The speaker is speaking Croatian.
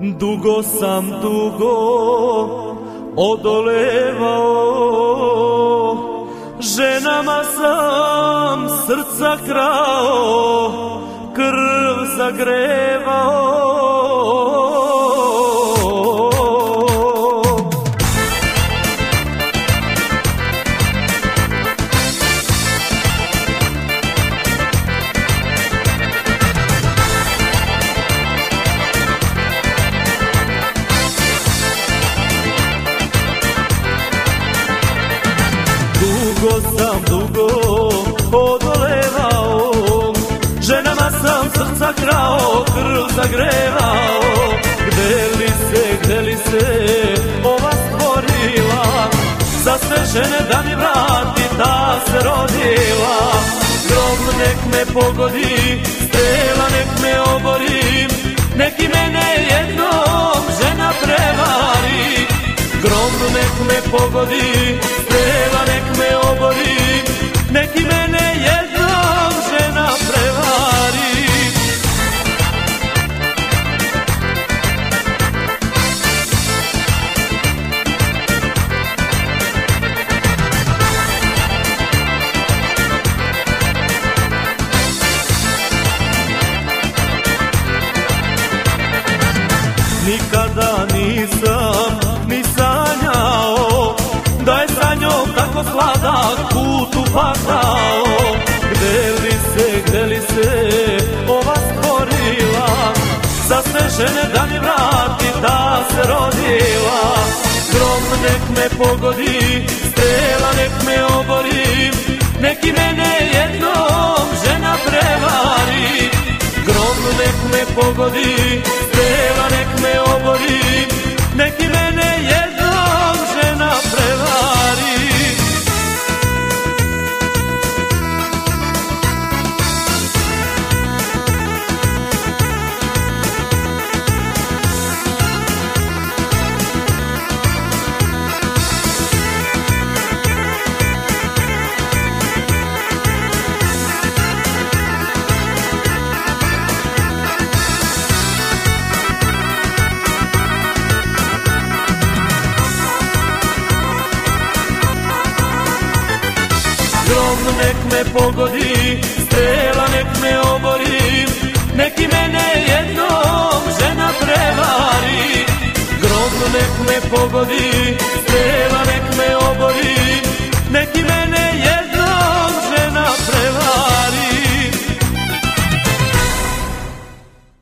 Dugo sam dugo odolevao. Ženama sam srca krao Krv zagrevao Dugo sam dugo odolevao. Ženama sam srca krao, krv zagrevao. Gde li se, gde li se ova stvorila? Za sve žene da mi vrati, ta se rodila. Grom nek me pogodi, strela nek me obori. Neki mene jednom žena prevari. Grom nek me pogodi, Nikada nisam ni sanjao Da je sa njom tako sladak put upakao Gde li se, gde li se ova stvorila? Za sve žene da mi vrati da se rodila. Grom nek me pogodi, strela nek me obori. Neki mene jednom žena prevari. Grom nek me pogodi, Grom nek me pogodi, strela nek me obori Neki mene jednom žena prevari Grom nek me pogodi,